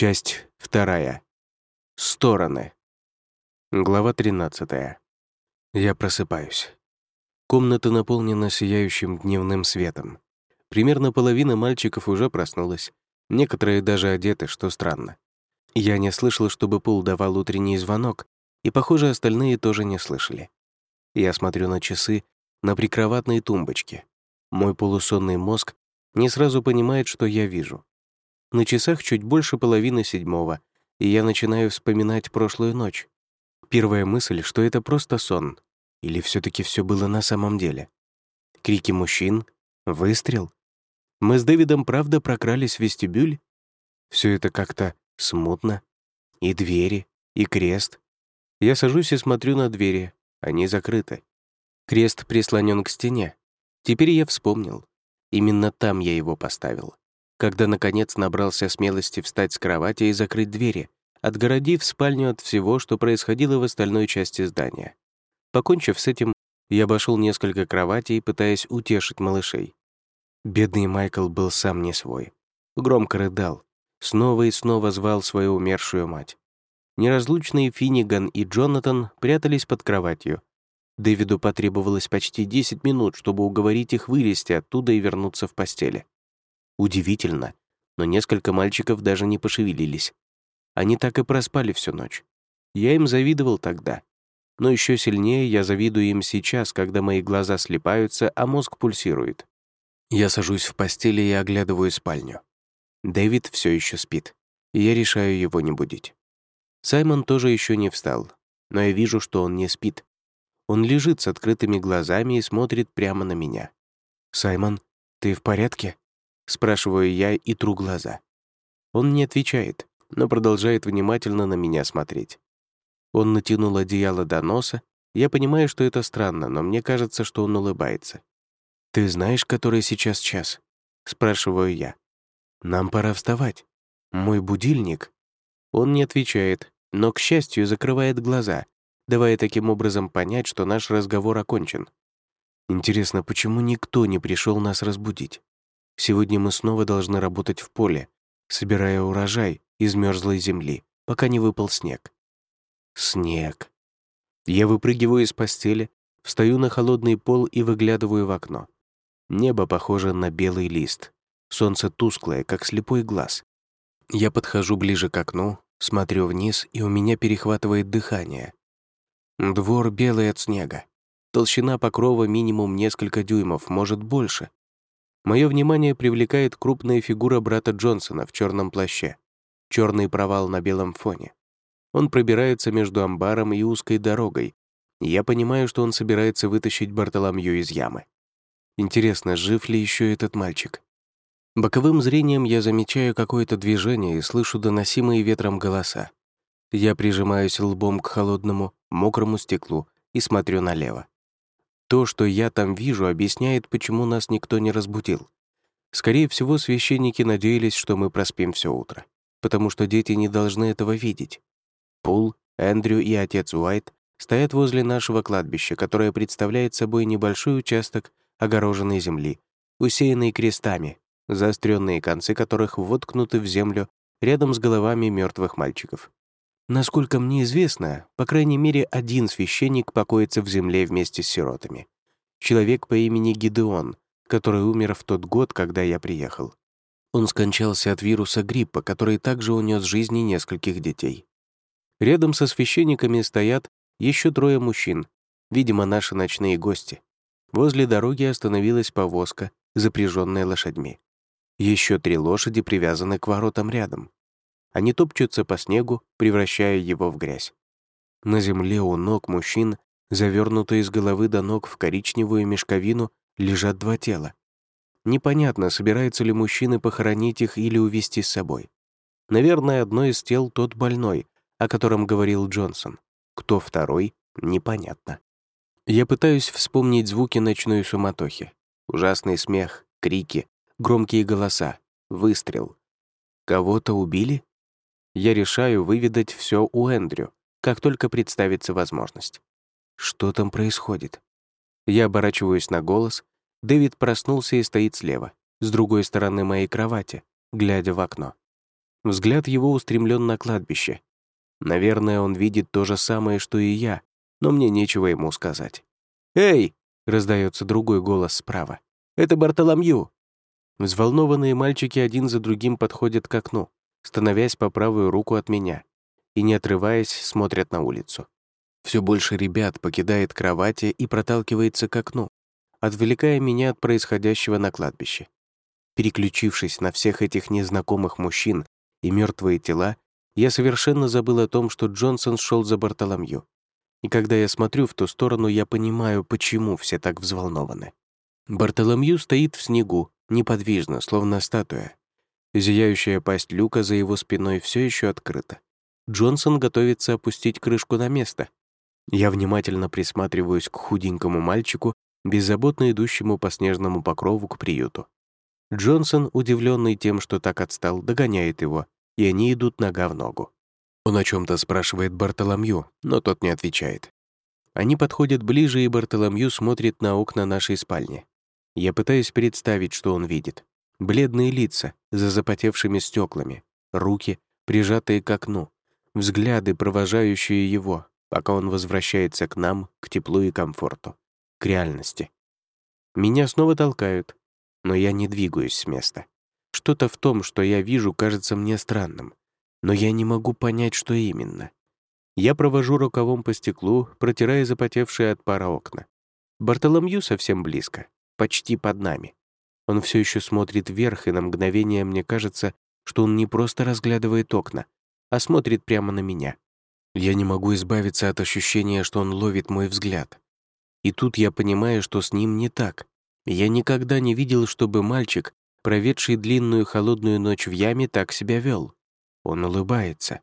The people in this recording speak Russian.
Часть вторая. Стороны. Глава 13. Я просыпаюсь. Комната наполнена сияющим дневным светом. Примерно половина мальчиков уже проснулась. Некоторые даже одеты, что странно. Я не слышал, чтобы Пул давал утренний звонок, и, похоже, остальные тоже не слышали. Я смотрю на часы, на прикроватные тумбочки. Мой полусонный мозг не сразу понимает, что я вижу. На часах чуть больше половины седьмого, и я начинаю вспоминать прошлую ночь. Первая мысль, что это просто сон. Или все таки все было на самом деле? Крики мужчин? Выстрел? Мы с Дэвидом правда прокрались в вестибюль? Все это как-то смутно. И двери, и крест. Я сажусь и смотрю на двери. Они закрыты. Крест прислонен к стене. Теперь я вспомнил. Именно там я его поставил. Когда, наконец, набрался смелости встать с кровати и закрыть двери, отгородив спальню от всего, что происходило в остальной части здания. Покончив с этим, я обошел несколько кроватей, пытаясь утешить малышей. Бедный Майкл был сам не свой. Громко рыдал, снова и снова звал свою умершую мать. Неразлучные Финниган и Джонатан прятались под кроватью. Дэвиду потребовалось почти 10 минут, чтобы уговорить их вылезти оттуда и вернуться в постели. Удивительно, но несколько мальчиков даже не пошевелились. Они так и проспали всю ночь. Я им завидовал тогда. Но еще сильнее я завидую им сейчас, когда мои глаза слепаются, а мозг пульсирует. Я сажусь в постели и оглядываю спальню. Дэвид все еще спит, и я решаю его не будить. Саймон тоже еще не встал, но я вижу, что он не спит. Он лежит с открытыми глазами и смотрит прямо на меня. «Саймон, ты в порядке?» Спрашиваю я и тру глаза. Он не отвечает но продолжает внимательно на меня смотреть. Он натянул одеяло до носа. Я понимаю, что это странно, но мне кажется, что он улыбается. «Ты знаешь, который сейчас час?» — спрашиваю я. «Нам пора вставать. Мой будильник...» Он не отвечает, но, к счастью, закрывает глаза, давая таким образом понять, что наш разговор окончен. Интересно, почему никто не пришел нас разбудить? Сегодня мы снова должны работать в поле, собирая урожай, из мерзлой земли, пока не выпал снег. Снег. Я выпрыгиваю из постели, встаю на холодный пол и выглядываю в окно. Небо похоже на белый лист. Солнце тусклое, как слепой глаз. Я подхожу ближе к окну, смотрю вниз, и у меня перехватывает дыхание. Двор белый от снега. Толщина покрова минимум несколько дюймов, может больше. Мое внимание привлекает крупная фигура брата Джонсона в черном плаще черный провал на белом фоне. Он пробирается между амбаром и узкой дорогой. Я понимаю, что он собирается вытащить Бартоломью из ямы. Интересно, жив ли еще этот мальчик? Боковым зрением я замечаю какое-то движение и слышу доносимые ветром голоса. Я прижимаюсь лбом к холодному, мокрому стеклу и смотрю налево. То, что я там вижу, объясняет, почему нас никто не разбудил. Скорее всего, священники надеялись, что мы проспим все утро потому что дети не должны этого видеть. Пул, Эндрю и отец Уайт стоят возле нашего кладбища, которое представляет собой небольшой участок огороженной земли, усеянный крестами, заостренные концы которых воткнуты в землю рядом с головами мертвых мальчиков. Насколько мне известно, по крайней мере, один священник покоится в земле вместе с сиротами. Человек по имени Гидеон, который умер в тот год, когда я приехал. Он скончался от вируса гриппа, который также унес жизни нескольких детей. Рядом со священниками стоят еще трое мужчин, видимо, наши ночные гости. Возле дороги остановилась повозка, запряженная лошадьми. Еще три лошади привязаны к воротам рядом. Они топчутся по снегу, превращая его в грязь. На земле у ног мужчин, завернутые с головы до ног в коричневую мешковину, лежат два тела. Непонятно, собираются ли мужчины похоронить их или увезти с собой. Наверное, одно из тел тот больной, о котором говорил Джонсон. Кто второй — непонятно. Я пытаюсь вспомнить звуки ночной суматохи. Ужасный смех, крики, громкие голоса, выстрел. Кого-то убили? Я решаю выведать все у Эндрю, как только представится возможность. Что там происходит? Я оборачиваюсь на голос Дэвид проснулся и стоит слева, с другой стороны моей кровати, глядя в окно. Взгляд его устремлен на кладбище. Наверное, он видит то же самое, что и я, но мне нечего ему сказать. «Эй!» — раздается другой голос справа. «Это Бартоломью!» Взволнованные мальчики один за другим подходят к окну, становясь по правую руку от меня, и, не отрываясь, смотрят на улицу. Все больше ребят покидает кровати и проталкивается к окну, отвлекая меня от происходящего на кладбище. Переключившись на всех этих незнакомых мужчин и мертвые тела, я совершенно забыл о том, что Джонсон шел за Бартоломью. И когда я смотрю в ту сторону, я понимаю, почему все так взволнованы. Бартоломью стоит в снегу, неподвижно, словно статуя. Зияющая пасть люка за его спиной все еще открыта. Джонсон готовится опустить крышку на место. Я внимательно присматриваюсь к худенькому мальчику, беззаботно идущему по снежному покрову к приюту. Джонсон, удивленный тем, что так отстал, догоняет его, и они идут нога в ногу. Он о чем то спрашивает Бартоломью, но тот не отвечает. Они подходят ближе, и Бартоломью смотрит на окна нашей спальни. Я пытаюсь представить, что он видит. Бледные лица за запотевшими стеклами, руки, прижатые к окну, взгляды, провожающие его, пока он возвращается к нам, к теплу и комфорту, к реальности. Меня снова толкают, но я не двигаюсь с места. Что-то в том, что я вижу, кажется мне странным, но я не могу понять, что именно. Я провожу рукавом по стеклу, протирая запотевшие от пара окна. Бартоломью совсем близко, почти под нами. Он все еще смотрит вверх, и на мгновение мне кажется, что он не просто разглядывает окна, а смотрит прямо на меня. Я не могу избавиться от ощущения, что он ловит мой взгляд. И тут я понимаю, что с ним не так. Я никогда не видел, чтобы мальчик, проведший длинную холодную ночь в яме, так себя вел. Он улыбается.